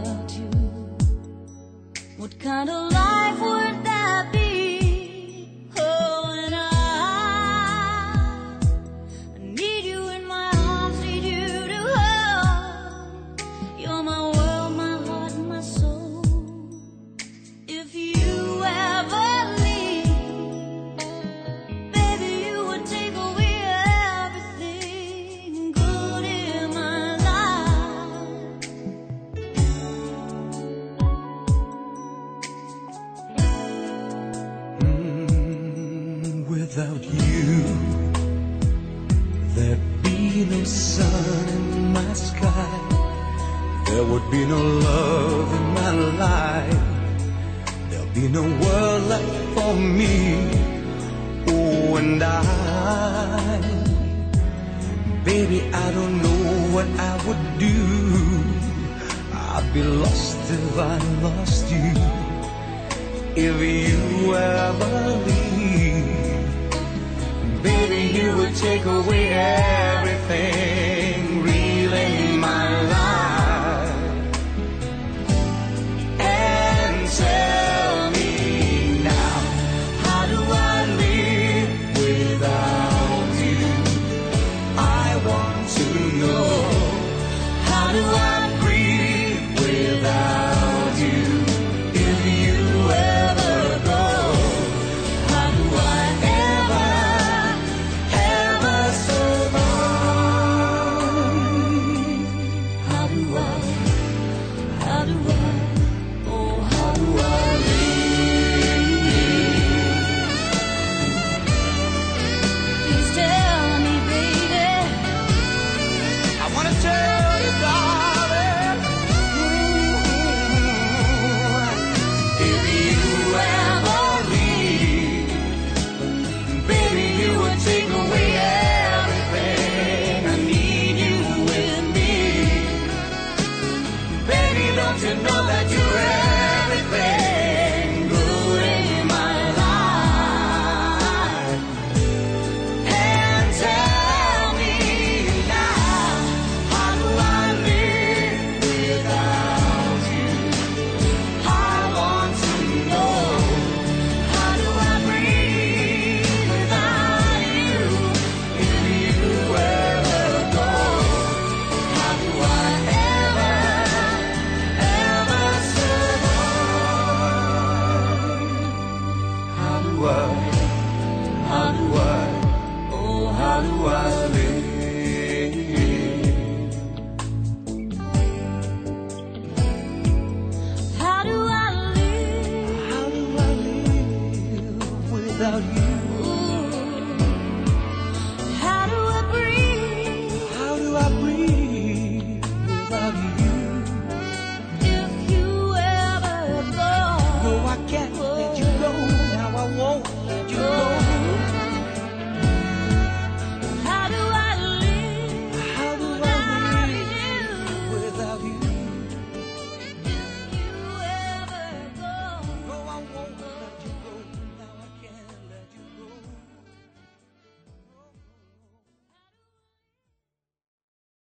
without you? What kind of life without you. There'd be no sun in my sky. There would be no love in my life. There'd be no world left for me. Oh, and I Baby, I don't know what I would do. I'd be lost if I lost you. If you ever leave baby, you would take away everything. without you.